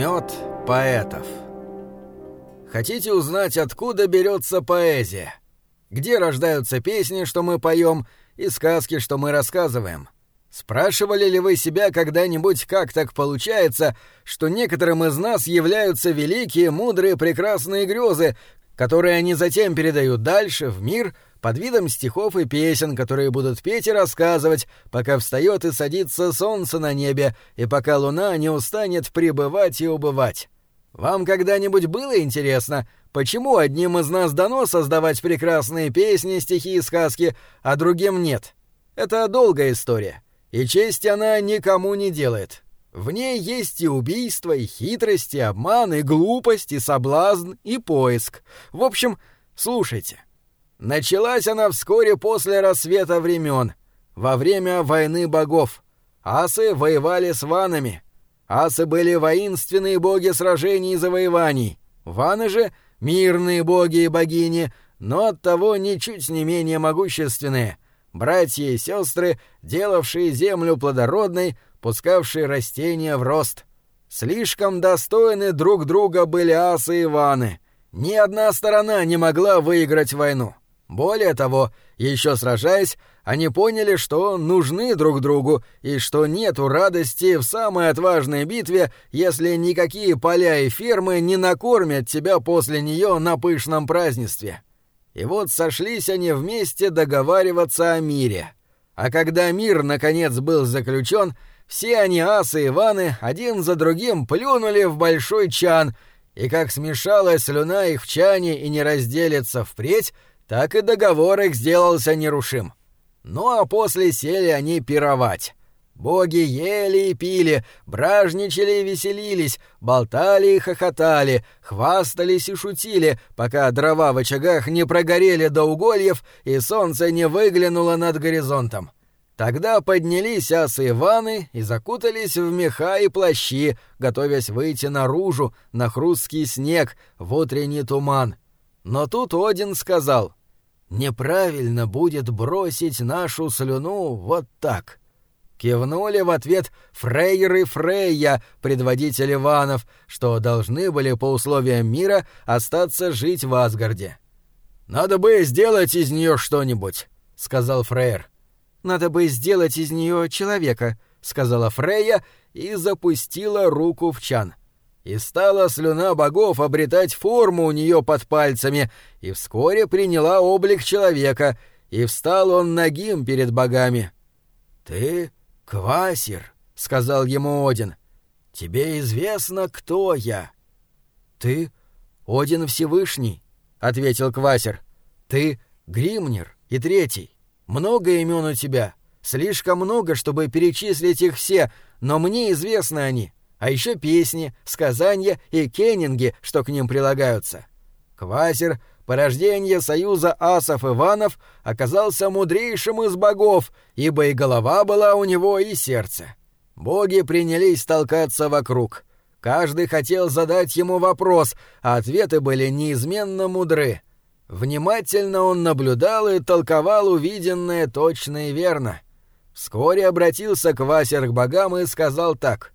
Мед поэтов. Хотите узнать, откуда берется поэзия? Где рождаются песни, что мы поем, и сказки, что мы рассказываем? Спрашивали ли вы себя когда-нибудь, как так получается, что некоторым из нас являются великие, мудрые, прекрасные грезы, которые они затем передают дальше, в мир, под видом стихов и песен, которые будут петь и рассказывать, пока встает и садится солнце на небе, и пока луна не устанет пребывать и убывать. Вам когда-нибудь было интересно, почему одним из нас дано создавать прекрасные песни, стихи и сказки, а другим нет? Это долгая история, и честь она никому не делает. В ней есть и убийство, и хитрость, и обман, и глупость, и соблазн, и поиск. В общем, слушайте. Началась она вскоре после рассвета времен, во время войны богов. Асы воевали с ванами. Асы были воинственные боги сражений и завоеваний. Ваны же — мирные боги и богини, но оттого ничуть не менее могущественные. Братья и сестры, делавшие землю плодородной, пускавшие растения в рост. Слишком достойны друг друга были асы и ваны. Ни одна сторона не могла выиграть войну. Более того, еще сражаясь, они поняли, что нужны друг другу и что нету радости в самой отважной битве, если никакие поля и фермы не накормят тебя после нее на пышном празднестве. И вот сошлись они вместе договариваться о мире. А когда мир наконец был заключен, все они, асы и ваны, один за другим плюнули в большой чан, и как смешалась слюна их в чане и не разделится впредь, так и договор их сделался нерушим. Ну а после сели они пировать. Боги ели и пили, бражничали и веселились, болтали и хохотали, хвастались и шутили, пока дрова в очагах не прогорели до угольев и солнце не выглянуло над горизонтом. Тогда поднялись асы Иваны и закутались в меха и плащи, готовясь выйти наружу, на хрусткий снег, в утренний туман. Но тут Один сказал, «Неправильно будет бросить нашу слюну вот так». Кивнули в ответ Фрейер и Фрейя, предводитель Иванов, что должны были по условиям мира остаться жить в Асгарде. «Надо бы сделать из нее что-нибудь», — сказал Фрейер. Надо бы сделать из нее человека, сказала Фрейя и запустила руку в чан. И стала слюна богов обретать форму у нее под пальцами, и вскоре приняла облик человека, и встал он нагим перед богами. Ты Квасир, сказал ему Один. Тебе известно, кто я. Ты Один Всевышний, ответил Квасир. Ты Гримнер и третий. Много имен у тебя. Слишком много, чтобы перечислить их все, но мне известны они. А еще песни, сказания и кеннинги, что к ним прилагаются. Квасер, порождение союза асов Иванов, оказался мудрейшим из богов, ибо и голова была у него, и сердце. Боги принялись толкаться вокруг. Каждый хотел задать ему вопрос, а ответы были неизменно мудры. Внимательно он наблюдал и толковал увиденное точно и верно. Вскоре обратился к Васер к богам и сказал так.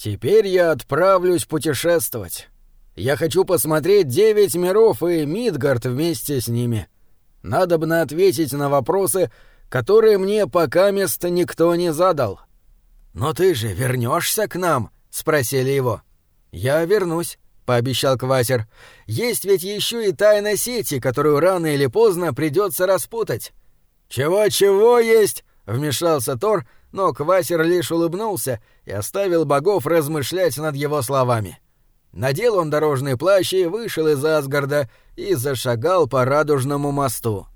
«Теперь я отправлюсь путешествовать. Я хочу посмотреть девять миров и Мидгард вместе с ними. Надобно ответить на вопросы, которые мне пока место никто не задал». «Но ты же вернешься к нам?» — спросили его. «Я вернусь», пообещал Квасер. Есть ведь еще и тайна сети, которую рано или поздно придется распутать. Чего-чего есть? вмешался Тор, но Квасер лишь улыбнулся и оставил богов размышлять над его словами. Надел он дорожный плащ и вышел из Асгарда и зашагал по радужному мосту.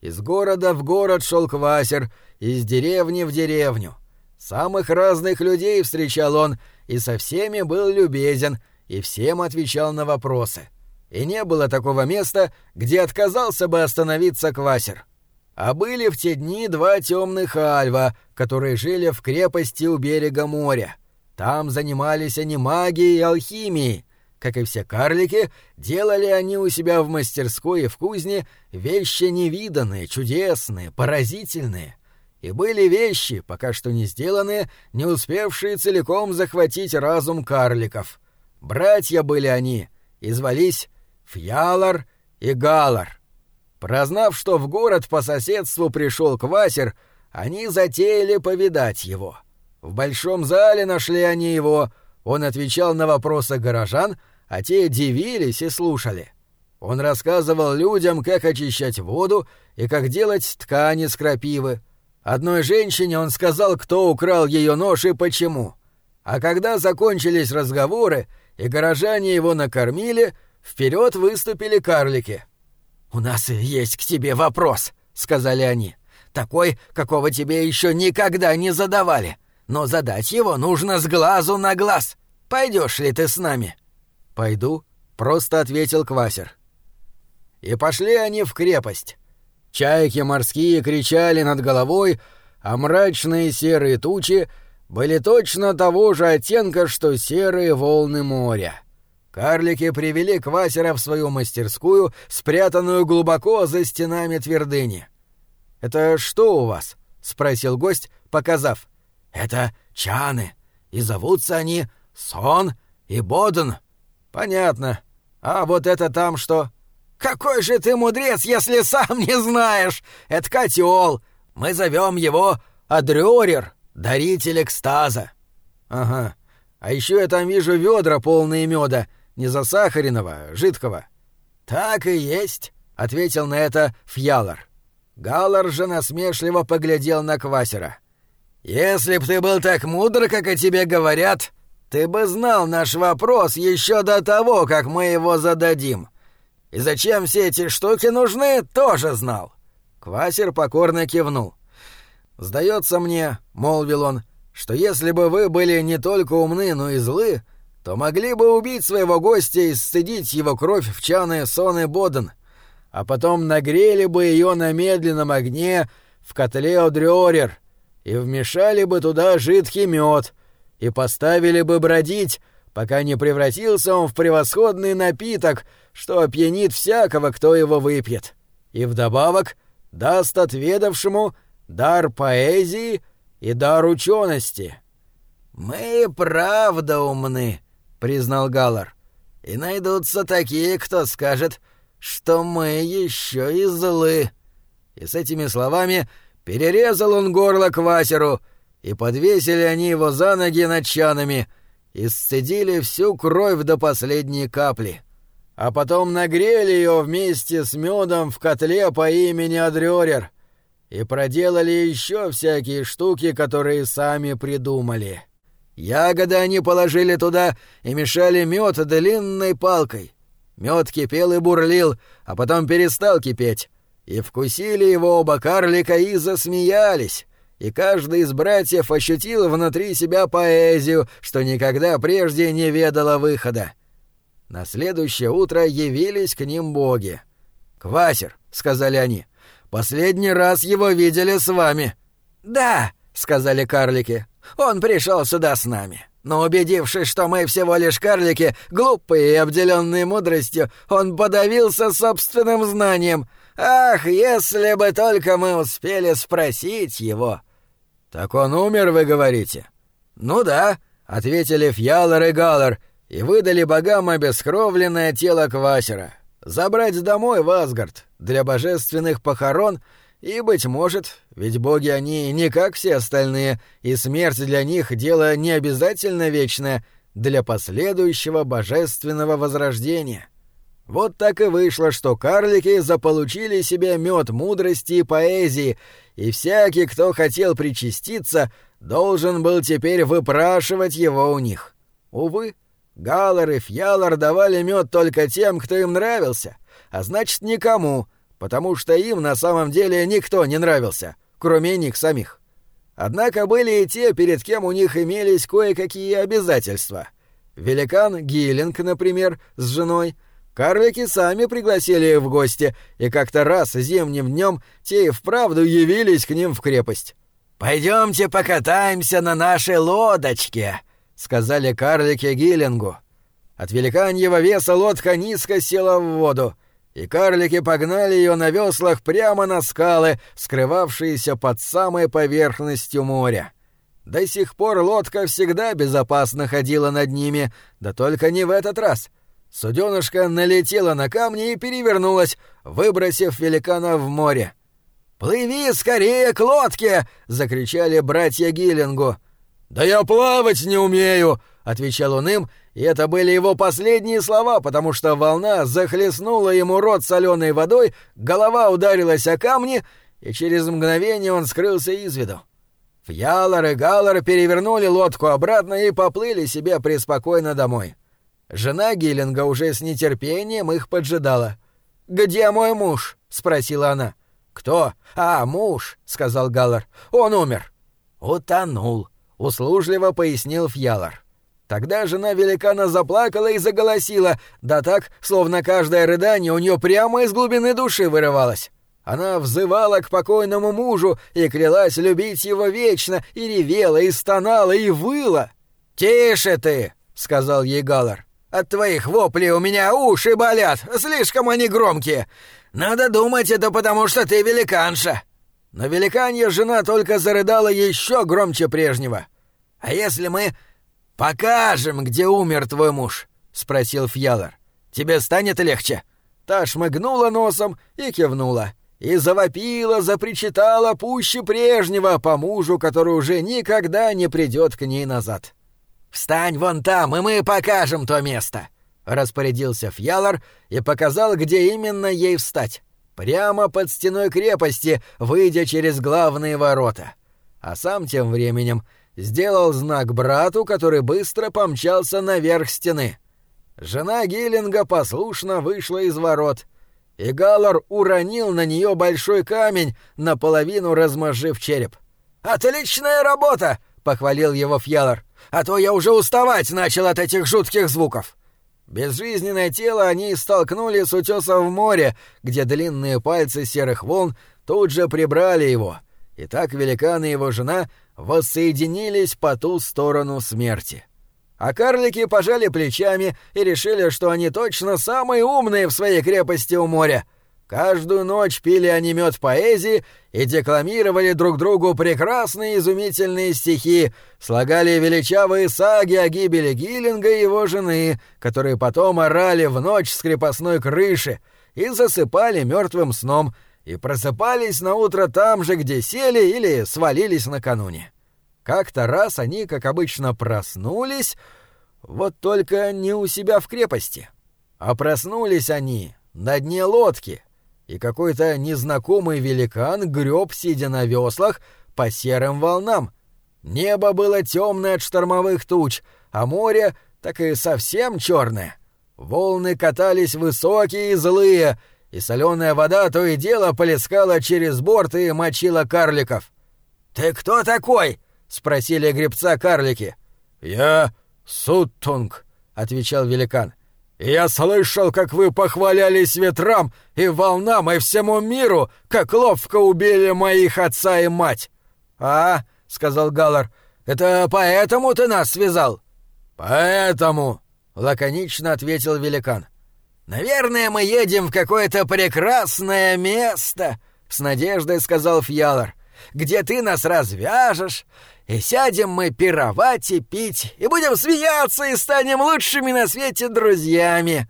Из города в город шел Квасер, из деревни в деревню. Самых разных людей встречал он и со всеми был любезен — и всем отвечал на вопросы. И не было такого места, где отказался бы остановиться Квасер. А были в те дни два темных альва, которые жили в крепости у берега моря. Там занимались они магией и алхимией. Как и все карлики, делали они у себя в мастерской и в кузне вещи невиданные, чудесные, поразительные. И были вещи, пока что не сделанные, не успевшие целиком захватить разум карликов — Братья были они, и звались Фьялар и Галар. Прознав, что в город по соседству пришел Квасер, они затеяли повидать его. В большом зале нашли они его, он отвечал на вопросы горожан, а те дивились и слушали. Он рассказывал людям, как очищать воду и как делать ткани с крапивы. Одной женщине он сказал, кто украл ее нож и почему. А когда закончились разговоры и горожане его накормили, вперед выступили карлики. «У нас есть к тебе вопрос», — сказали они. «Такой, какого тебе еще никогда не задавали. Но задать его нужно с глазу на глаз. Пойдешь ли ты с нами?» «Пойду», — просто ответил Квасер. И пошли они в крепость. Чайки морские кричали над головой, а мрачные серые тучи были точно того же оттенка, что серые волны моря. Карлики привели Квасера в свою мастерскую, спрятанную глубоко за стенами твердыни. «Это что у вас?» — спросил гость, показав. «Это чаны, и зовутся они Сон и Боден». «Понятно. А вот это там что?» «Какой же ты мудрец, если сам не знаешь! Это котел. Мы зовем его Адрёрер, даритель экстаза». «Ага. А еще я там вижу ведра полные меда, не засахаренного, жидкого». «Так и есть», — ответил на это Фьялар. Галлар же насмешливо поглядел на Квасера. «Если б ты был так мудр, как о тебе говорят, ты бы знал наш вопрос еще до того, как мы его зададим. И зачем все эти штуки нужны, тоже знал». Квасер покорно кивнул. «Сдается мне», — молвил он, — «что если бы вы были не только умны, но и злы, то могли бы убить своего гостя и сцедить его кровь в чаны Сон и Боден, а потом нагрели бы ее на медленном огне в котле Одрёрер и вмешали бы туда жидкий мед и поставили бы бродить, пока не превратился он в превосходный напиток, что опьянит всякого, кто его выпьет, и вдобавок даст отведавшему дар поэзии и дар учености. «Мы правда умны», — признал Галлар. «И найдутся такие, кто скажет, что мы еще и злы». И с этими словами перерезал он горло Квасеру, и подвесили они его за ноги над чанами, и сцедили всю кровь до последней капли. А потом нагрели ее вместе с медом в котле по имени Адрёрер — и проделали еще всякие штуки, которые сами придумали. Ягоды они положили туда и мешали мед длинной палкой. Мед кипел и бурлил, а потом перестал кипеть. И вкусили его оба карлика и засмеялись. И каждый из братьев ощутил внутри себя поэзию, что никогда прежде не ведала выхода. На следующее утро явились к ним боги. «Квасер», — сказали они, — Последний раз его видели с вами». «Да», — сказали карлики. «Он пришел сюда с нами. Но убедившись, что мы всего лишь карлики, глупые и обделенные мудростью, он подавился собственным знанием. Ах, если бы только мы успели спросить его!» «Так он умер, вы говорите?» «Ну да», — ответили Фьялор и Галлар, и выдали богам обескровленное тело Квасера забрать домой в Асгард для божественных похорон и, быть может, ведь боги они не как все остальные, и смерть для них — дело не обязательно вечное, для последующего божественного возрождения. Вот так и вышло, что карлики заполучили себе мед мудрости и поэзии, и всякий, кто хотел причаститься, должен был теперь выпрашивать его у них. Увы, Галлар и Фьялар давали мед только тем, кто им нравился, а значит, никому, потому что им на самом деле никто не нравился, кроме них самих. Однако были и те, перед кем у них имелись кое-какие обязательства. Великан Гиллинг, например, с женой. Карлики сами пригласили их в гости, и как-то раз зимним днем те и вправду явились к ним в крепость. «Пойдемте покатаемся на нашей лодочке», сказали карлики Гиллингу. От великаньего веса лодка низко села в воду, и карлики погнали ее на веслах прямо на скалы, скрывавшиеся под самой поверхностью моря. До сих пор лодка всегда безопасно ходила над ними, да только не в этот раз. Суденышко налетело на камни и перевернулось, выбросив великана в море. «Плыви скорее к лодке!» — закричали братья Гиллингу. «Да я плавать не умею!» — отвечал он им, и это были его последние слова, потому что волна захлестнула ему рот соленой водой, голова ударилась о камни, и через мгновение он скрылся из виду. Фьялор и Галлар перевернули лодку обратно и поплыли себе преспокойно домой. Жена Гиллинга уже с нетерпением их поджидала. «Где мой муж?» — спросила она. «Кто? А, муж», — сказал Галлар. «Он умер». «Утонул», — услужливо пояснил Фьялор. Тогда жена великана заплакала и заголосила, да так, словно каждое рыдание у нее прямо из глубины души вырывалось. Она взывала к покойному мужу и клялась любить его вечно, и ревела, и стонала, и выла. «Тише ты!» — сказал ей Галар. «От твоих воплей у меня уши болят, слишком они громкие. Надо думать, это потому что ты великанша». Но великанья жена только зарыдала еще громче прежнего. «А если мы покажем, где умер твой муж?» — спросил Фьялар. «Тебе станет легче?» Та шмыгнула носом и кивнула и завопила, запричитала пуще прежнего по мужу, который уже никогда не придет к ней назад. «Встань вон там, и мы покажем то место!» — распорядился Фьялар и показал, где именно ей встать. Прямо под стеной крепости, выйдя через главные ворота. А сам тем временем сделал знак брату, который быстро помчался наверх стены. Жена Гиллинга послушно вышла из ворот — и Галлар уронил на нее большой камень, наполовину размозжив череп. «Отличная работа!» — похвалил его Фьялар. «А то я уже уставать начал от этих жутких звуков!» Безжизненное тело они столкнули с утеса в море, где длинные пальцы серых волн тут же прибрали его, и так великан и его жена воссоединились по ту сторону смерти. А карлики пожали плечами и решили, что они точно самые умные в своей крепости у моря. Каждую ночь пили они мед поэзии и декламировали друг другу прекрасные изумительные стихи, слагали величавые саги о гибели Гиллинга и его жены, которые потом орали в ночь с крепостной крыши и засыпали мертвым сном, и просыпались на утро там же, где сели или свалились накануне. Как-то раз они, как обычно, проснулись, вот только не у себя в крепости. А проснулись они на дне лодки, и какой-то незнакомый великан греб, сидя на веслах, по серым волнам. Небо было темное от штормовых туч, а море так и совсем черное. Волны катались высокие и злые, и соленая вода то и дело полескала через борт и мочила карликов. «Ты кто такой?» — спросили гребца карлики. «Я Суттунг», — отвечал великан. «Я слышал, как вы похвалялись ветрам и волнам и всему миру, как ловко убили моих отца и мать». «А», — сказал Галлар, — «это поэтому ты нас связал?» «Поэтому», — лаконично ответил великан. «Наверное, мы едем в какое-то прекрасное место», — с надеждой сказал Фьялар где ты нас развяжешь, и сядем мы пировать и пить, и будем смеяться и станем лучшими на свете друзьями».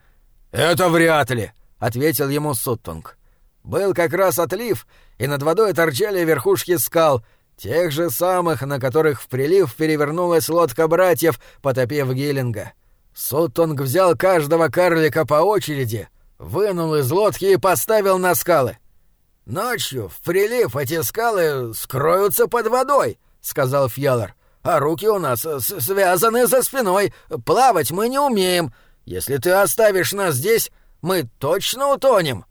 «Это вряд ли», — ответил ему Суттунг. Был как раз отлив, и над водой торчали верхушки скал, тех же самых, на которых в прилив перевернулась лодка братьев, потопив Гиллинга. Суттунг взял каждого карлика по очереди, вынул из лодки и поставил на скалы. «Ночью, в прилив, эти скалы скроются под водой», — сказал Фьялор. «А руки у нас связаны за спиной. Плавать мы не умеем. Если ты оставишь нас здесь, мы точно утонем».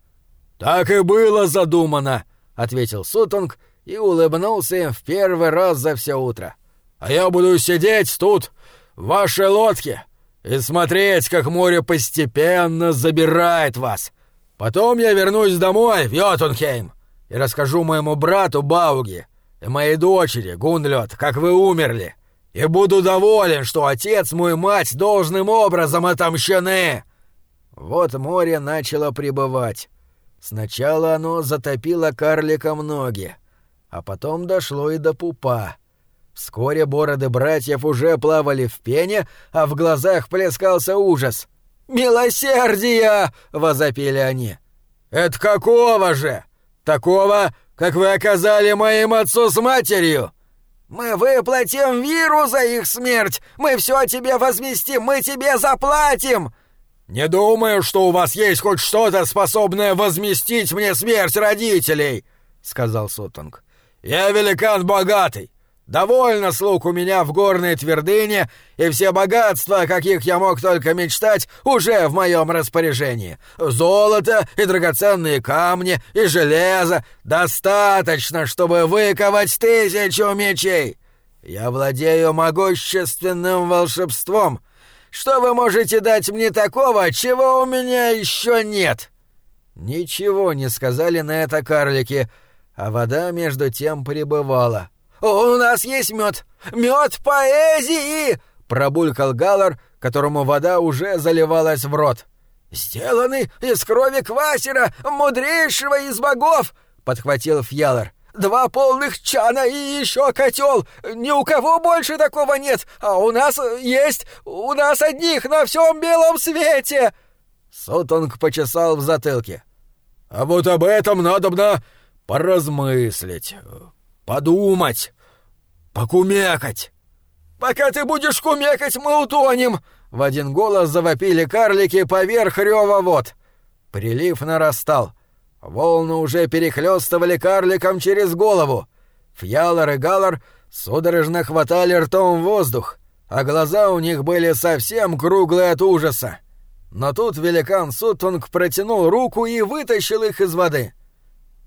«Так и было задумано», — ответил Сутунг и улыбнулся им в первый раз за все утро. «А я буду сидеть тут, в вашей лодке, и смотреть, как море постепенно забирает вас. Потом я вернусь домой, в Йотунхейм, и расскажу моему брату Бауги и моей дочери Гунлёд, как вы умерли, и буду доволен, что отец мой мать должным образом отомщены». Вот море начало прибывать. Сначала оно затопило карликом ноги, а потом дошло и до пупа. Вскоре бороды братьев уже плавали в пене, а в глазах плескался ужас. «Милосердие!» — возопили они. «Это какого же? Такого, как вы оказали моим отцу с матерью?» «Мы выплатим Виру за их смерть! Мы все тебе возместим! Мы тебе заплатим!» «Не думаю, что у вас есть хоть что-то, способное возместить мне смерть родителей!» — сказал Сутонг. «Я великан богатый. Довольно слуг у меня в горной твердыне, и все богатства, каких я мог только мечтать, уже в моем распоряжении. Золото и драгоценные камни и железо достаточно, чтобы выковать тысячу мечей. Я владею могущественным волшебством. Что вы можете дать мне такого, чего у меня еще нет?» Ничего не сказали на это карлики, а вода между тем пребывала. «У нас есть мед! Мед поэзии!» — пробулькал Галлар, которому вода уже заливалась в рот. «Сделаны из крови квасера, мудрейшего из богов!» — подхватил Фьялар. «Два полных чана и еще котел! Ни у кого больше такого нет, а у нас есть! У нас одних на всем белом свете!» Сотонг почесал в затылке. «А вот об этом надобно поразмыслить, подумать, покумекать. Пока ты будешь кумекать, мы утонем!» В один голос завопили карлики поверх рева вод. Прилив нарастал. Волны уже перехлёстывали карликам через голову. Фьялор и Галар судорожно хватали ртом воздух, а глаза у них были совсем круглые от ужаса. Но тут великан Сутунг протянул руку и вытащил их из воды.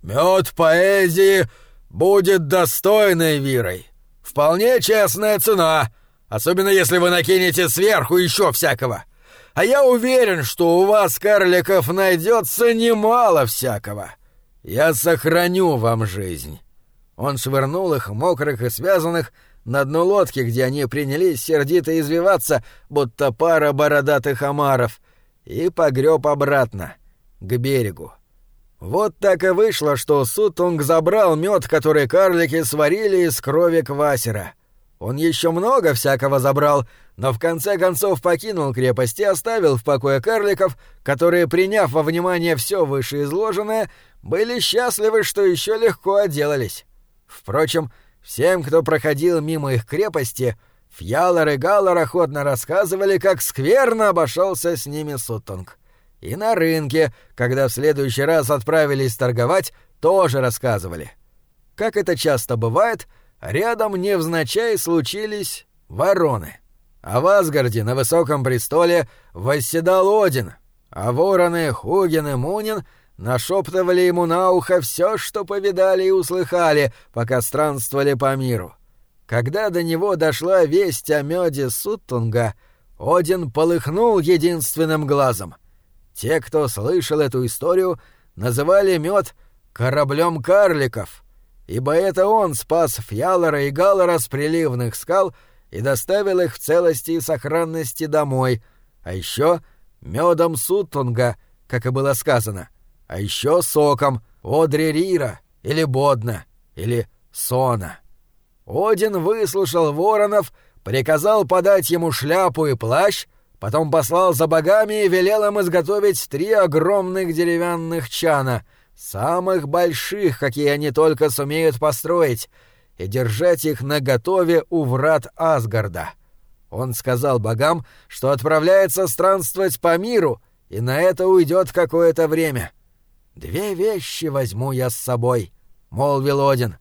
«Мёд поэзии будет достойной вирой. Вполне честная цена, особенно если вы накинете сверху еще всякого. А я уверен, что у вас, карликов, найдется немало всякого. Я сохраню вам жизнь». Он швырнул их, мокрых и связанных, на дно лодки, где они принялись сердито извиваться, будто пара бородатых омаров, и погреб обратно, к берегу. Вот так и вышло, что Сутунг забрал мед, который карлики сварили из крови квасера. Он еще много всякого забрал, но в конце концов покинул крепость и оставил в покое карликов, которые, приняв во внимание все вышеизложенное, были счастливы, что еще легко отделались. Впрочем, всем, кто проходил мимо их крепости, Фьялор и Галлар охотно рассказывали, как скверно обошелся с ними Сутунг. И на рынке, когда в следующий раз отправились торговать, тоже рассказывали. Как это часто бывает, рядом невзначай случились вороны. А в Асгарде на высоком престоле восседал Один, а вороны Хугин и Мунин нашептывали ему на ухо все, что повидали и услыхали, пока странствовали по миру. Когда до него дошла весть о меде Суттунга, Один полыхнул единственным глазом — те, кто слышал эту историю, называли мед кораблем карликов, ибо это он спас Фьялора и Галлора с приливных скал и доставил их в целости и сохранности домой, а еще медом Суттунга, как и было сказано, а еще соком Одрерира или Бодна или Сона. Один выслушал воронов, приказал подать ему шляпу и плащ, Потом послал за богами и велел им изготовить три огромных деревянных чана, самых больших, какие они только сумеют построить, и держать их наготове у врат Асгарда. Он сказал богам, что отправляется странствовать по миру, и на это уйдет какое-то время. «Две вещи возьму я с собой», — молвил Один.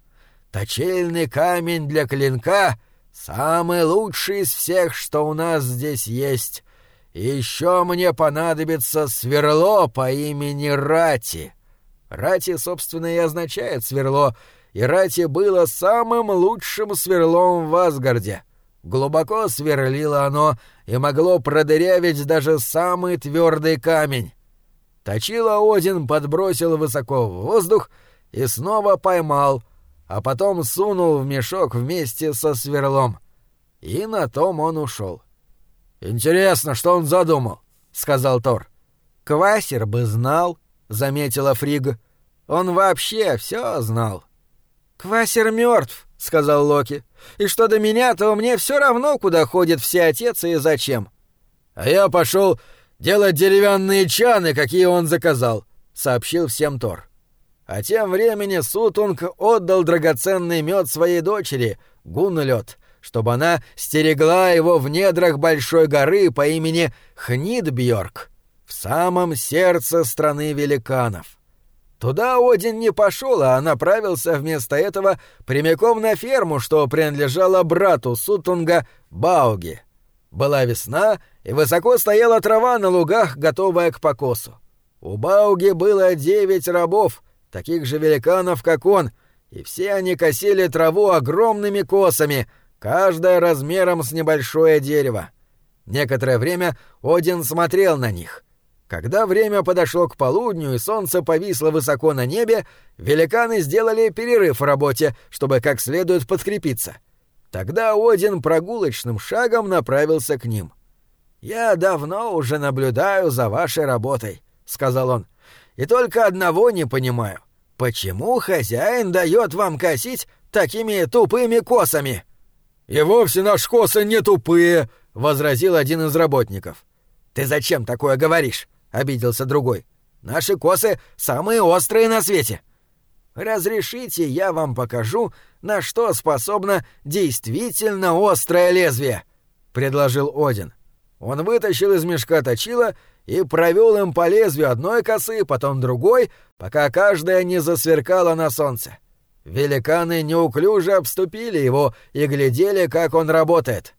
«Точильный камень для клинка — Самый лучший из всех, что у нас здесь есть. Еще мне понадобится сверло по имени Рати. Рати, собственно, и означает сверло, и Рати было самым лучшим сверлом в Асгарде. Глубоко сверлило оно и могло продырявить даже самый твердый камень. Точило Один подбросил высоко в воздух и снова поймал — а потом сунул в мешок вместе со сверлом. И на том он ушел. «Интересно, что он задумал?» — сказал Тор. «Квасер бы знал», — заметила Фриг. «Он вообще все знал». «Квасер мертв», — сказал Локи. «И что до меня, то мне все равно, куда ходит все отец и зачем». «А я пошел делать деревянные чаны, какие он заказал», — сообщил всем Тор. А тем временем Сутунг отдал драгоценный мед своей дочери, Гунлёд, чтобы она стерегла его в недрах большой горы по имени Хнидбьорк, в самом сердце страны великанов. Туда Один не пошел, а направился вместо этого прямиком на ферму, что принадлежала брату Сутунга Бауги. Была весна, и высоко стояла трава на лугах, готовая к покосу. У Бауги было девять рабов, таких же великанов, как он, и все они косили траву огромными косами, каждая размером с небольшое дерево. Некоторое время Один смотрел на них. Когда время подошло к полудню и солнце повисло высоко на небе, великаны сделали перерыв в работе, чтобы как следует подкрепиться. Тогда Один прогулочным шагом направился к ним. «Я давно уже наблюдаю за вашей работой», — сказал он. «И только одного не понимаю. Почему хозяин дает вам косить такими тупыми косами?» «И вовсе наши косы не тупые», — возразил один из работников. «Ты зачем такое говоришь?» обиделся другой. Наши косы самые острые на свете. Разрешите, я вам покажу, на что способно действительно острое лезвие, предложил Один. Он вытащил из мешка точила и провел им по лезвию одной косы, потом другой, пока каждая не засверкала на солнце. Великаны неуклюже обступили его и глядели, как он работает.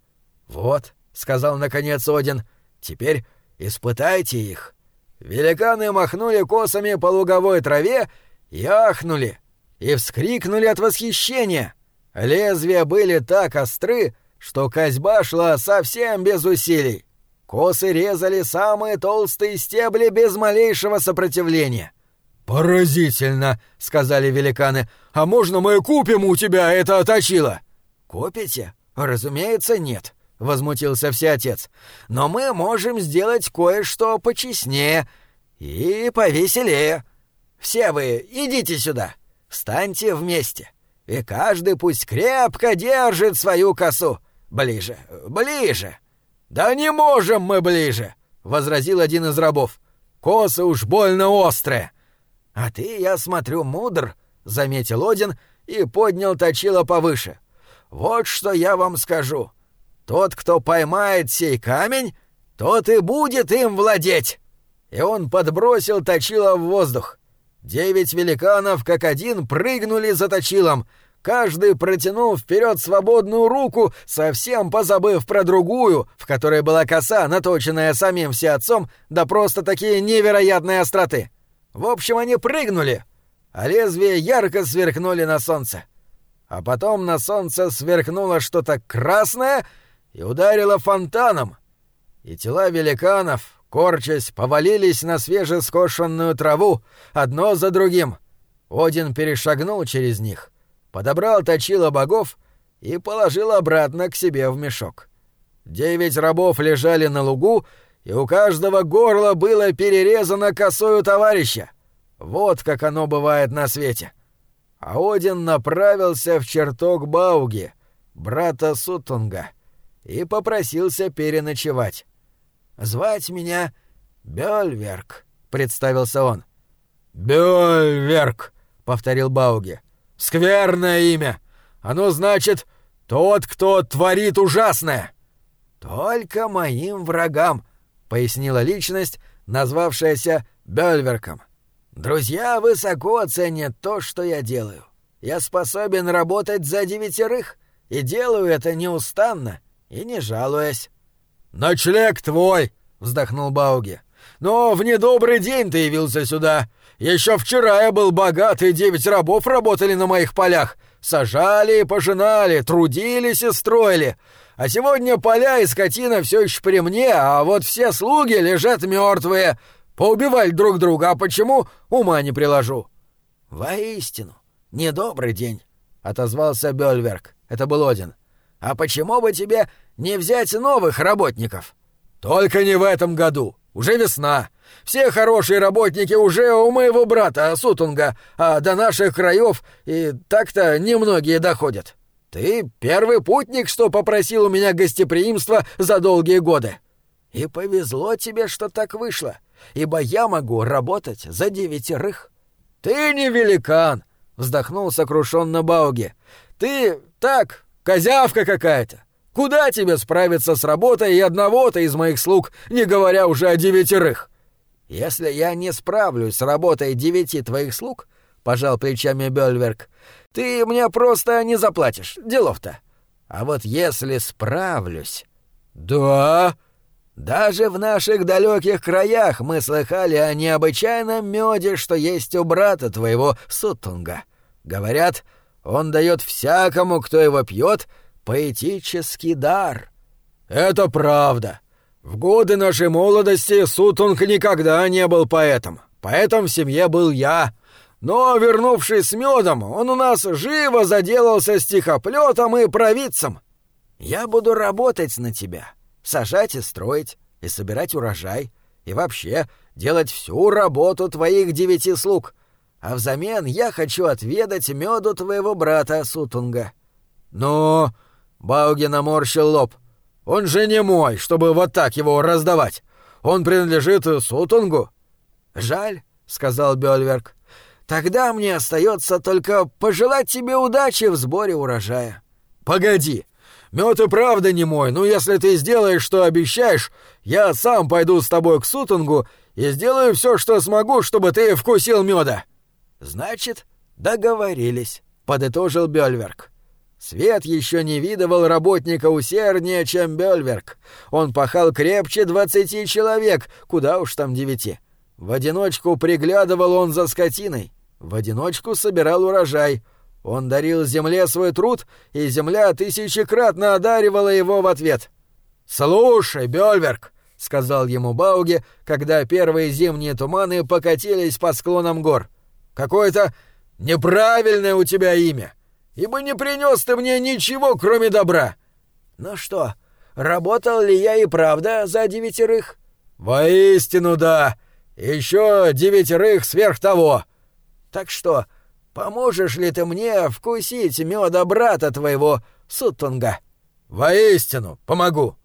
«Вот», — сказал наконец Один, — «теперь испытайте их». Великаны махнули косами по луговой траве и ахнули, и вскрикнули от восхищения. Лезвия были так остры, что козьба шла совсем без усилий. Косы резали самые толстые стебли без малейшего сопротивления. «Поразительно!» — сказали великаны. «А можно мы купим у тебя это точило?» «Купите? Разумеется, нет. — возмутился всеотец. «Но мы можем сделать кое-что почестнее и повеселее. Все вы идите сюда, встаньте вместе, и каждый пусть крепко держит свою косу. Ближе, ближе!» «Да не можем мы ближе!» — возразил один из рабов. «Косы уж больно острые!» «А ты, я смотрю, мудр», — заметил Один и поднял точило повыше. «Вот что я вам скажу. Тот, кто поймает сей камень, тот и будет им владеть!» И он подбросил точило в воздух. Девять великанов, как один, прыгнули за точилом, каждый протянул вперед свободную руку, совсем позабыв про другую, в которой была коса, наточенная самим всеотцом, да просто такие невероятные остроты. В общем, они прыгнули, а лезвия ярко сверкнули на солнце. А потом на солнце сверкнуло что-то красное — и ударила фонтаном, и тела великанов, корчась, повалились на свежескошенную траву, одно за другим. Один перешагнул через них, подобрал точило богов и положил обратно к себе в мешок. Девять рабов лежали на лугу, и у каждого горла было перерезано косою товарища. Вот как оно бывает на свете. А Один направился в чертог Бауги, брата Сутунга, и попросился переночевать. «Звать меня Бёльверк», — представился он. «Бёльверк», — повторил Бауги. «Скверное имя. Оно значит «тот, кто творит ужасное». «Только моим врагам», — пояснила личность, назвавшаяся Бёльверком. «Друзья высоко оценят то, что я делаю. Я способен работать за девятерых, и делаю это неустанно, и не жалуясь. «Ночлег твой!» — вздохнул Бауги. «Но в недобрый день ты явился сюда. Еще вчера я был богат, и девять рабов работали на моих полях. Сажали и пожинали, трудились и строили. А сегодня поля и скотина все еще при мне, а вот все слуги лежат мертвые. Поубивали друг друга, а почему, ума не приложу». «Воистину, недобрый день», — отозвался Бельверк. Это был Один. «А почему бы тебе не взять новых работников?» «Только не в этом году. Уже весна. Все хорошие работники уже у моего брата Сутунга, а до наших краев и так-то немногие доходят». Ты первый путник, что попросил у меня гостеприимства за долгие годы. И повезло тебе, что так вышло, ибо я могу работать за девятерых. Ты не великан, вздохнул сокрушенно Бауги. Ты так, козявка какая-то. Куда тебе справиться с работой и одного-то из моих слуг, не говоря уже о девятерых? Если я не справлюсь с работой девяти твоих слуг, пожал плечами Бельверк, ты мне просто не заплатишь. Делов-то. А вот если справлюсь... Да, даже в наших далеких краях мы слыхали о необычайном меде, что есть у брата твоего Сутунга. Говорят, он дает всякому, кто его пьет, поэтический дар. Это правда. В годы нашей молодости Сутунг никогда не был поэтом. Поэтом в семье был я. Но, вернувшись с медом, он у нас живо заделался стихоплетом и провидцем. Я буду работать на тебя, сажать и строить, и собирать урожай, и вообще делать всю работу твоих девяти слуг. А взамен я хочу отведать меду твоего брата Сутунга. Но Бауги наморщил лоб. «Он же не мой, чтобы вот так его раздавать. Он принадлежит Сутунгу». «Жаль», — сказал Бёльверк. «Тогда мне остается только пожелать тебе удачи в сборе урожая». «Погоди. Мёд и правда не мой, но если ты сделаешь, что обещаешь, я сам пойду с тобой к Сутунгу и сделаю все, что смогу, чтобы ты вкусил меда». «Значит, договорились», — подытожил Бёльверк. Свет еще не видывал работника усерднее, чем Бельверк. Он пахал крепче двадцати человек, куда уж там девяти. В одиночку приглядывал он за скотиной, в одиночку собирал урожай. Он дарил земле свой труд, и земля тысячекратно одаривала его в ответ. «Слушай, Бельверк», — сказал ему Бауги, когда первые зимние туманы покатились по склонам гор, — «какое-то неправильное у тебя имя ибо не принес ты мне ничего, кроме добра. Ну что, работал ли я и правда за девятерых? Воистину да. Еще девятерых сверх того. Так что, поможешь ли ты мне вкусить меда брата твоего, Суттунга? Воистину, помогу.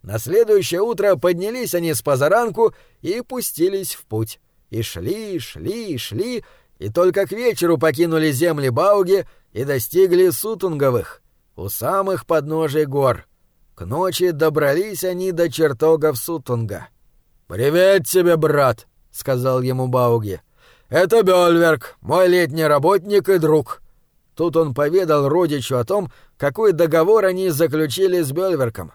На следующее утро поднялись они с позаранку и пустились в путь. И шли, шли, шли, и только к вечеру покинули земли Бауги и достигли Сутунговых, у самых подножий гор. К ночи добрались они до чертогов Сутунга. «Привет тебе, брат!» — сказал ему Бауги. «Это Бёльверк, мой летний работник и друг». Тут он поведал родичу о том, какой договор они заключили с Бёльверком.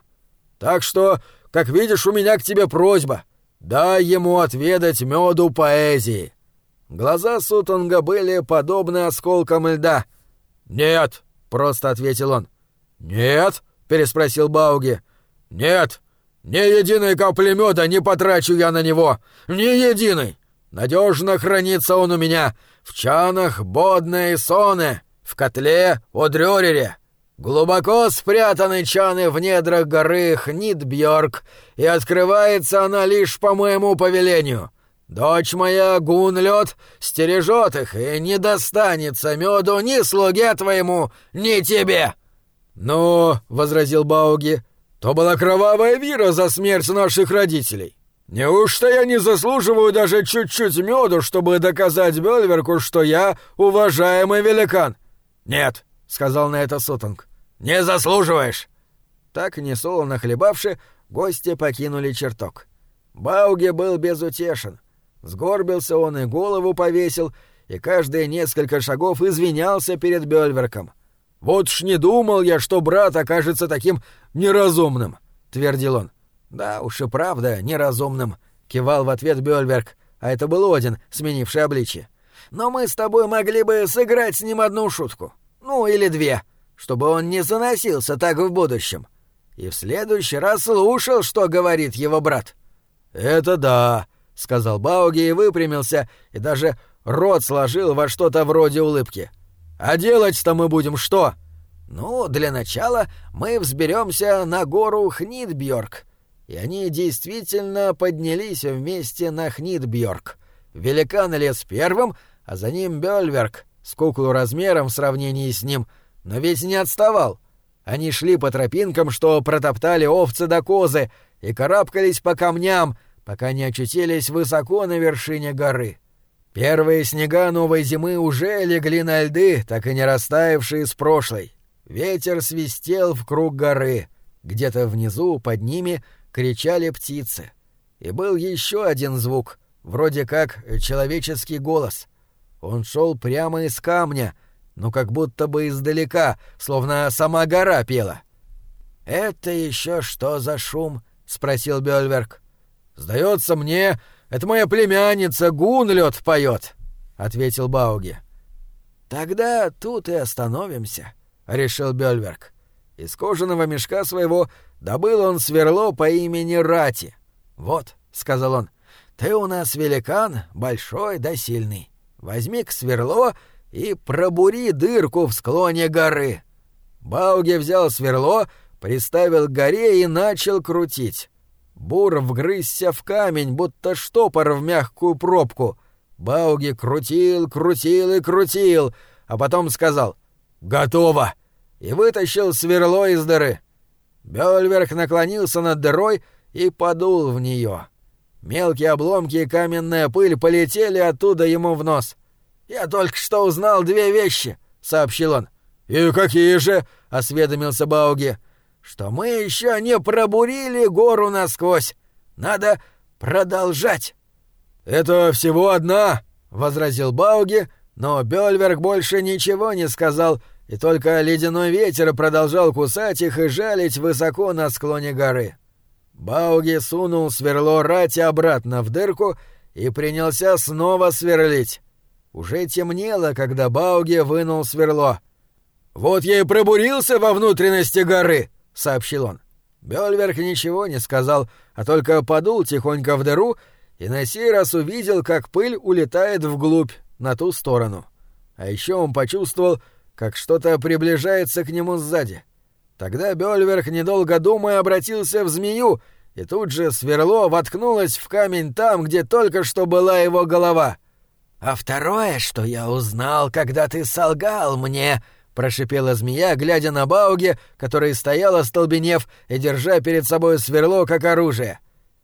«Так что, как видишь, у меня к тебе просьба. Дай ему отведать меду поэзии». Глаза Сутунга были подобны осколкам льда — «Нет», — просто ответил он. «Нет?» — переспросил Бауги. «Нет! Ни единой капли меда не потрачу я на него! Ни единой! Надежно хранится он у меня в чанах Бодне и Соне, в котле Одрёрере. Глубоко спрятаны чаны в недрах горы Хнитбьорк, и открывается она лишь по моему повелению. Дочь моя Гунлёд стережет их, и не достанется меду ни слуге твоему, ни тебе!» «Ну, — возразил Бауги, — то была кровавая вира за смерть наших родителей. Неужто я не заслуживаю даже чуть-чуть меду, чтобы доказать Бельверку, что я уважаемый великан?» «Нет», — сказал на это Сутанг, — «не заслуживаешь». Так, несолоно хлебавши, гости покинули чертог. Бауги был безутешен — Сгорбился он и голову повесил, и каждые несколько шагов извинялся перед Бельверком. «Вот ж не думал я, что брат окажется таким неразумным», — твердил он. «Да уж и правда неразумным», — кивал в ответ Бельверк, а это был Один, сменивший обличье. «Но мы с тобой могли бы сыграть с ним одну шутку. Ну, или две, чтобы он не заносился так в будущем. И в следующий раз слушал, что говорит его брат». «Это да», — сказал Бауги и выпрямился, и даже рот сложил во что-то вроде улыбки. «А делать-то мы будем что?» «Ну, для начала мы взберемся на гору Хнидбьорк». И они действительно поднялись вместе на Хнидбьорк. Великан лез первым, а за ним Бёльверк, с куклу размером в сравнении с ним, но ведь не отставал. Они шли по тропинкам, что протоптали овцы да козы, и карабкались по камням, пока не очутились высоко на вершине горы. Первые снега новой зимы уже легли на льды, так и не растаявшие с прошлой. Ветер свистел в круг горы. Где-то внизу, под ними, кричали птицы. И был еще один звук, вроде как человеческий голос. Он шел прямо из камня, но как будто бы издалека, словно сама гора пела. «Это еще что за шум?» — спросил Бельверк. «Сдается мне, это моя племянница Гунлёд поет», — ответил Бауги. «Тогда тут и остановимся», — решил Бельверк. Из кожаного мешка своего добыл он сверло по имени Рати. «Вот», — сказал он, — «ты у нас великан, большой да сильный. Возьми-ка сверло и пробури дырку в склоне горы». Бауги взял сверло, приставил к горе и начал крутить. Бур вгрызся в камень, будто штопор в мягкую пробку. Бауги крутил, крутил и крутил, а потом сказал «Готово!» и вытащил сверло из дыры. Бёльверк наклонился над дырой и подул в нее. Мелкие обломки и каменная пыль полетели оттуда ему в нос. «Я только что узнал две вещи», — сообщил он. «И какие же?» — осведомился Бауги что мы еще не пробурили гору насквозь. Надо продолжать. Это всего одна, возразил Бауги, но Бельверк больше ничего не сказал, и только ледяной ветер продолжал кусать их и жалить высоко на склоне горы. Бауги сунул сверло рати обратно в дырку и принялся снова сверлить. Уже темнело, когда Бауги вынул сверло. «Вот я и пробурился во внутренности горы!» сообщил он. Бёльверк ничего не сказал, а только подул тихонько в дыру и на сей раз увидел, как пыль улетает вглубь, на ту сторону. А еще он почувствовал, как что-то приближается к нему сзади. Тогда Бёльверк, недолго думая, обратился в змею, и тут же сверло воткнулось в камень там, где только что была его голова. «А второе, что я узнал, когда ты солгал мне», прошипела змея, глядя на Бауге, который стоял остолбенев и держа перед собой сверло как оружие.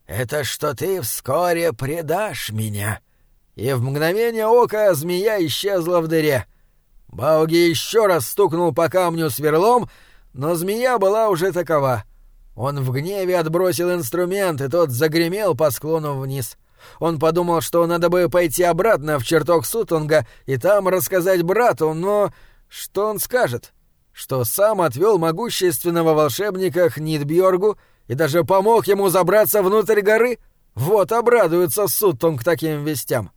«Это что ты вскоре предашь меня». И в мгновение ока змея исчезла в дыре. Бауги еще раз стукнул по камню сверлом, но змея была уже такова. Он в гневе отбросил инструмент, и тот загремел по склону вниз. Он подумал, что надо бы пойти обратно в чертог Сутунга и там рассказать брату, но что он скажет? Что сам отвел могущественного волшебника Хнидбьоргу и даже помог ему забраться внутрь горы? Вот обрадуется Суттон к таким вестям.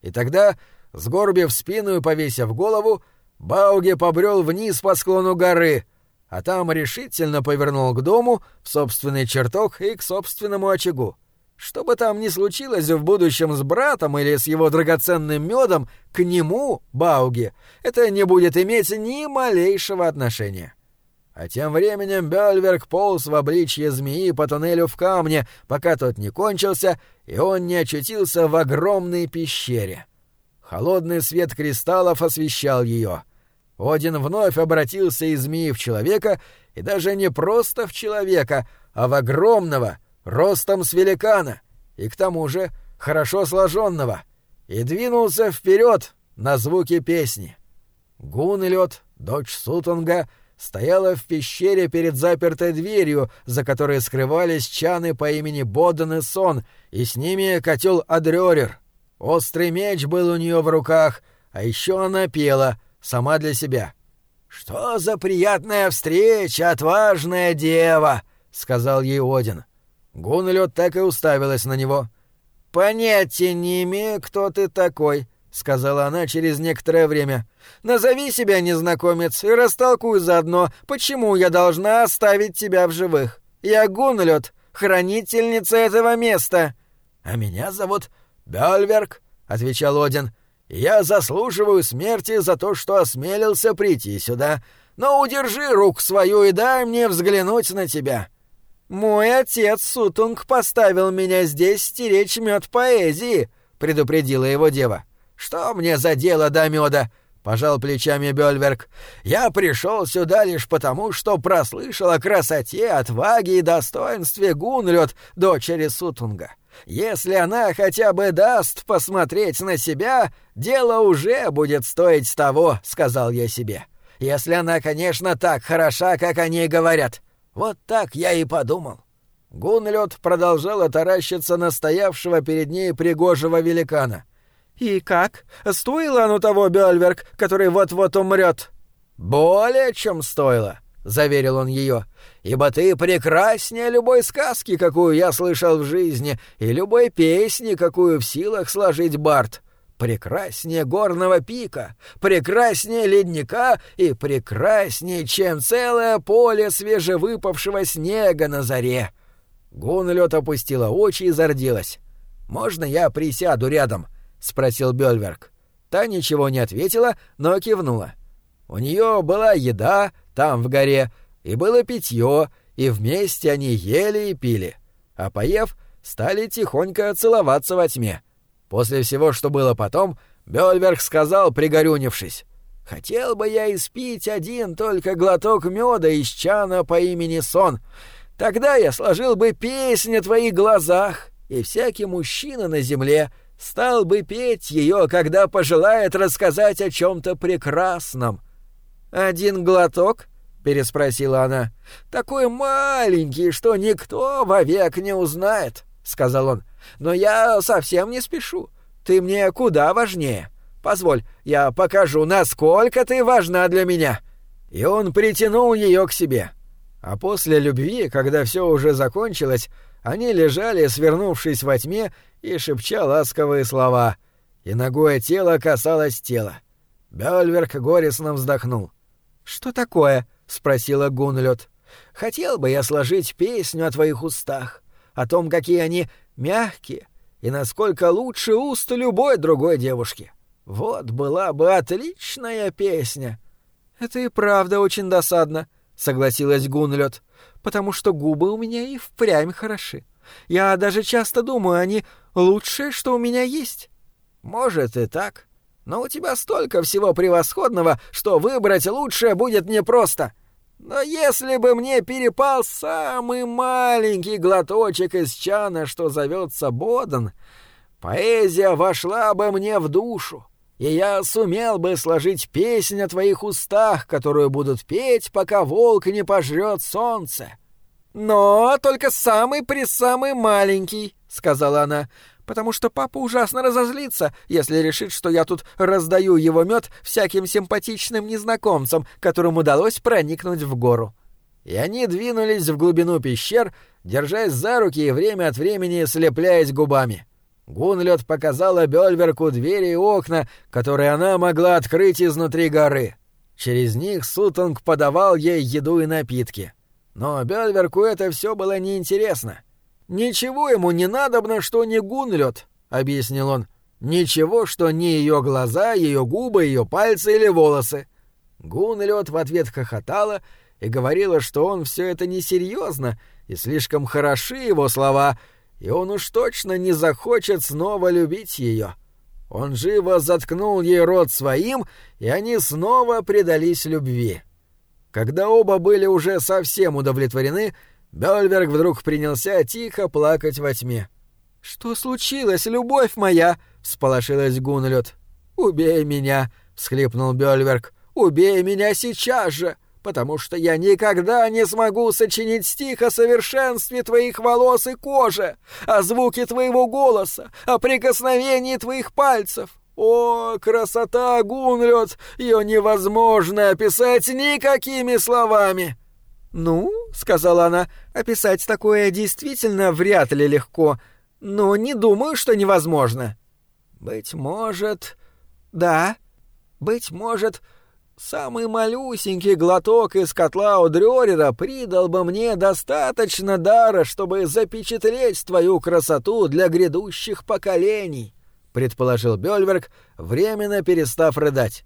И тогда, сгорбив спину и повесив голову, Бауге побрел вниз по склону горы, а там решительно повернул к дому, в собственный чертог и к собственному очагу. Что бы там ни случилось в будущем с братом или с его драгоценным медом, к нему, Бауги, это не будет иметь ни малейшего отношения. А тем временем Бельверк полз в обличье змеи по туннелю в камне, пока тот не кончился, и он не очутился в огромной пещере. Холодный свет кристаллов освещал ее. Один вновь обратился из змеи в человека, и даже не просто в человека, а в огромного — ростом с великана и к тому же хорошо сложенного, и двинулся вперед на звуки песни. Гунелет, дочь Сутунга, стояла в пещере перед запертой дверью, за которой скрывались чаны по имени Боден и Сон, и с ними котел Адрёрер. Острый меч был у нее в руках, а еще она пела, сама для себя. «Что за приятная встреча, отважная дева!» — сказал ей Один. Гунлёд так и уставилась на него. «Понятия не имею, кто ты такой», — сказала она через некоторое время. «Назови себя, незнакомец, и растолкуй заодно, почему я должна оставить тебя в живых. Я Гунлёд, хранительница этого места». «А меня зовут Бёльверк», — отвечал Один. «Я заслуживаю смерти за то, что осмелился прийти сюда. Но удержи руку свою и дай мне взглянуть на тебя». «Мой отец Сутунг поставил меня здесь стеречь мед поэзии», — предупредила его дева. «Что мне за дело до меда? — пожал плечами Бёльверк. «Я пришел сюда лишь потому, что прослышал о красоте, отваге и достоинстве Гунлёд, дочери Сутунга. Если она хотя бы даст посмотреть на себя, дело уже будет стоить того», — сказал я себе. «Если она, конечно, так хороша, как они говорят. Вот так я и подумал». Гунлёд продолжала таращиться на стоявшего перед ней пригожего великана. «И как? Стоило оно того, Бёльверк, который вот-вот умрет?» «Более чем стоило», — заверил он ее, — «ибо ты прекраснее любой сказки, какую я слышал в жизни, и любой песни, какую в силах сложить Барт. Прекраснее горного пика, прекраснее ледника и прекраснее, чем целое поле свежевыпавшего снега на заре». Гунлёд опустила очи и зарделась. «Можно я присяду рядом?» — спросил Бёльверк. Та ничего не ответила, но кивнула. У нее была еда там, в горе, и было питье, и вместе они ели и пили. А поев, стали тихонько целоваться во тьме. После всего, что было потом, Бёльверк сказал, пригорюнившись, «Хотел бы я испить один только глоток меда из чана по имени Сон. Тогда я сложил бы песнь о твоих глазах, и всякий мужчина на земле стал бы петь ее, когда пожелает рассказать о чем-то прекрасном. «Один глоток?» — переспросила она. «Такой маленький, что никто вовек не узнает», — сказал он. «Но я совсем не спешу. Ты мне куда важнее. Позволь, я покажу, насколько ты важна для меня». И он притянул ее к себе. А после любви, когда все уже закончилось, они лежали, свернувшись во тьме, и шепча ласковые слова. И ногое тело касалось тела. Бёльверк горестно вздохнул. «Что такое?» — спросила Гунлёд. «Хотел бы я сложить песню о твоих устах, о том, какие они мягкие, и насколько лучше уст любой другой девушки. Вот была бы отличная песня». «Это и правда очень досадно», — согласилась Гунлёд, «потому что губы у меня и впрямь хороши. Я даже часто думаю, они лучшее, что у меня есть. Может и так. Но у тебя столько всего превосходного, что выбрать лучшее будет непросто. Но если бы мне перепал самый маленький глоточек из чана, что зовется Боден, поэзия вошла бы мне в душу, и я сумел бы сложить песнь о твоих устах, которую будут петь, пока волк не пожрет солнце. Но только самый-присамый маленький, — сказала она, — потому что папа ужасно разозлится, если решит, что я тут раздаю его мед всяким симпатичным незнакомцам, которым удалось проникнуть в гору. И они двинулись в глубину пещер, держась за руки и время от времени слепляясь губами. Гунлет показала Бёльверку двери и окна, которые она могла открыть изнутри горы. Через них Сутонг подавал ей еду и напитки. Но Бёльверку это все было неинтересно. «Ничего ему не надобно, что не Гунлёд», — объяснил он. «Ничего, что не ее глаза, ее губы, ее пальцы или волосы». Гунлёд в ответ хохотала и говорила, что он все это несерьезно и слишком хороши его слова, и он уж точно не захочет снова любить ее. Он живо заткнул ей рот своим, и они снова предались любви. Когда оба были уже совсем удовлетворены, Бёльберг вдруг принялся тихо плакать во тьме. «Что случилось, любовь моя?» — всполошилась Гунлёд. «Убей меня!» — всхлипнул Бёльберг. «Убей меня сейчас же, потому что я никогда не смогу сочинить стих о совершенстве твоих волос и кожи, о звуке твоего голоса, о прикосновении твоих пальцев. О, красота, Гунлёд! Ее невозможно описать никакими словами!» «Ну, — сказала она, — описать такое действительно вряд ли легко, но не думаю, что невозможно». «Быть может...» «Да, быть может...» Самый малюсенький глоток из котла у Дрёрера придал бы мне достаточно дара, чтобы запечатлеть твою красоту для грядущих поколений», — предположил Бёльверк, временно перестав рыдать.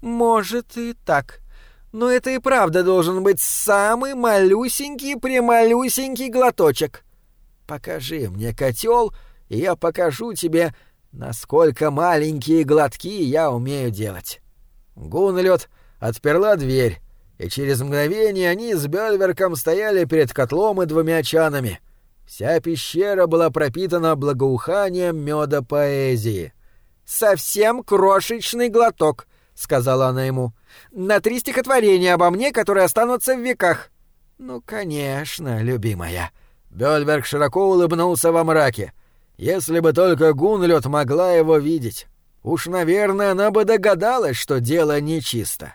«Может и так», но это и правда должен быть самый малюсенький-премалюсенький глоточек. Покажи мне котел, и я покажу тебе, насколько маленькие глотки я умею делать. Гунлёд отперла дверь, и через мгновение они с Бельверком стояли перед котлом и двумя чанами. Вся пещера была пропитана благоуханием меда поэзии. «Совсем крошечный глоток», — сказала она ему. «На три стихотворения обо мне, которые останутся в веках». «Ну, конечно, любимая». Бельверк широко улыбнулся во мраке. Если бы только Гунлёд могла его видеть. Уж, наверное, она бы догадалась, что дело нечисто.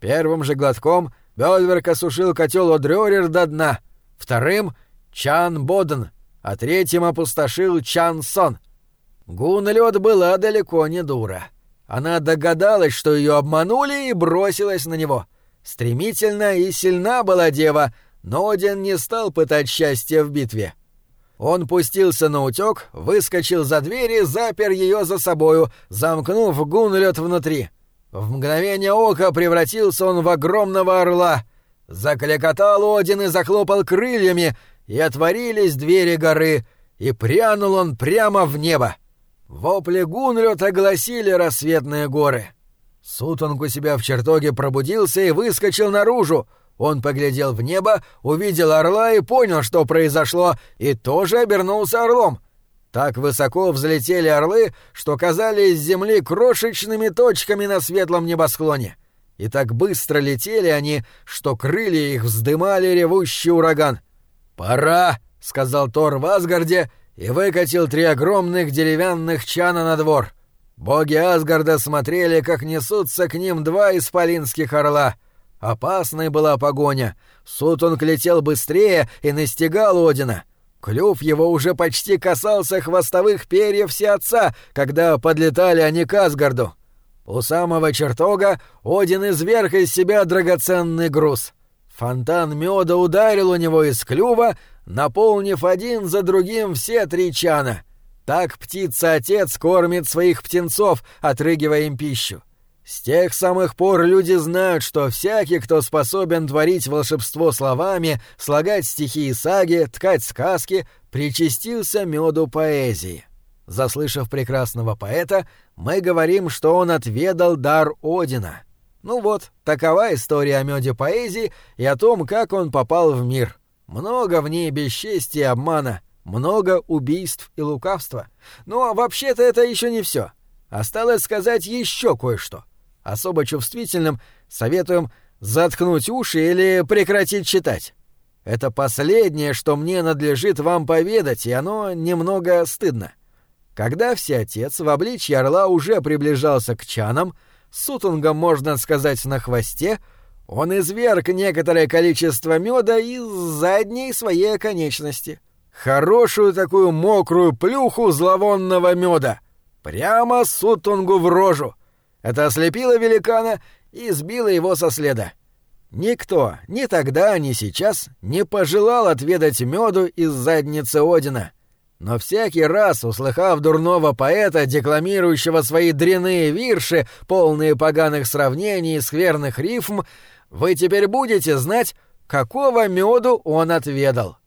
Первым же глотком Бельверк осушил котел Одрёрер до дна, вторым — Чан Боден, а третьим опустошил Чан Сон. Гунлёд была далеко не дура. Она догадалась, что ее обманули, и бросилась на него. Стремительна и сильна была дева, но Один не стал пытать счастье в битве. Он пустился на утёк, выскочил за дверь и запер ее за собою, замкнув Гунлёд внутри. В мгновение ока превратился он в огромного орла. Закликотал Один и захлопал крыльями, и отворились двери горы, и прянул он прямо в небо. Вопли Гунлёд огласили рассветные горы. Сутонг у себя в чертоге пробудился и выскочил наружу. Он поглядел в небо, увидел орла и понял, что произошло, и тоже обернулся орлом. Так высоко взлетели орлы, что казались земли крошечными точками на светлом небосклоне. И так быстро летели они, что крылья их вздымали ревущий ураган. «Пора!» — сказал Тор в Асгарде — и выкатил три огромных деревянных чана на двор. Боги Асгарда смотрели, как несутся к ним два исполинских орла. Опасной была погоня. Сутунг летел быстрее и настигал Одина. Клюв его уже почти касался хвостовых перьев Сиатца, когда подлетали они к Асгарду. У самого чертога Один изверг из себя драгоценный груз. Фонтан меда ударил у него из клюва, наполнив один за другим все три чана. Так птица-отец кормит своих птенцов, отрыгивая им пищу. С тех самых пор люди знают, что всякий, кто способен творить волшебство словами, слагать стихи и саги, ткать сказки, причастился меду поэзии. Заслышав прекрасного поэта, мы говорим, что он отведал дар Одина. Ну вот, такова история о меде поэзии и о том, как он попал в мир. Много в ней бесчестия и обмана, много убийств и лукавства. Но вообще-то это еще не все. Осталось сказать еще кое-что. Особо чувствительным советуем заткнуть уши или прекратить читать. Это последнее, что мне надлежит вам поведать, и оно немного стыдно. Когда всеотец в обличье орла уже приближался к чанам, с сутунгом, можно сказать, на хвосте — он изверг некоторое количество меда из задней своей конечности. Хорошую такую мокрую плюху зловонного меда. Прямо Сутунгу в рожу. Это ослепило великана и сбило его со следа. Никто, ни тогда, ни сейчас, не пожелал отведать меду из задницы Одина. Но всякий раз, услыхав дурного поэта, декламирующего свои дряные вирши, полные поганых сравнений и скверных рифм, вы теперь будете знать, какого меду он отведал.